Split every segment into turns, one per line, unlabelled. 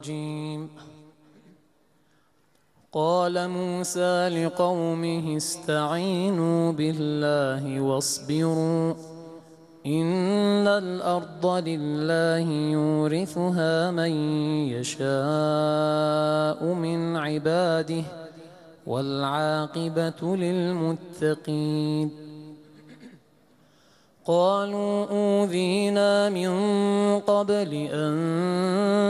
الرجيم. قال موسى لقومه استعينوا بالله واصبروا إن الأرض لله يورثها من يشاء من عباده والعاقبة للمتقين. قالوا أوذينا من قبل أن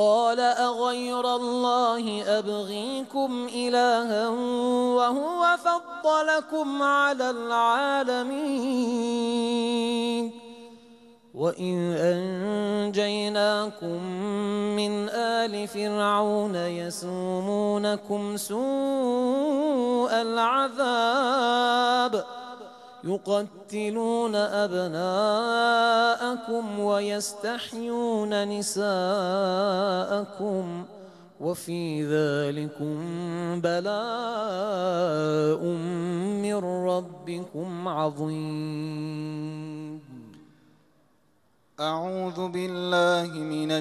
قال أغير الله أبغيكم إلها وهو فضلكم على العالمين. وإن أنجيناكم من آل فرعون يسومونكم سوء العذاب. يقتلون أبناءكم ويستحيون نساءكم وفي ذلكم بلاء من ربكم عظيم.
أعوذ بالله من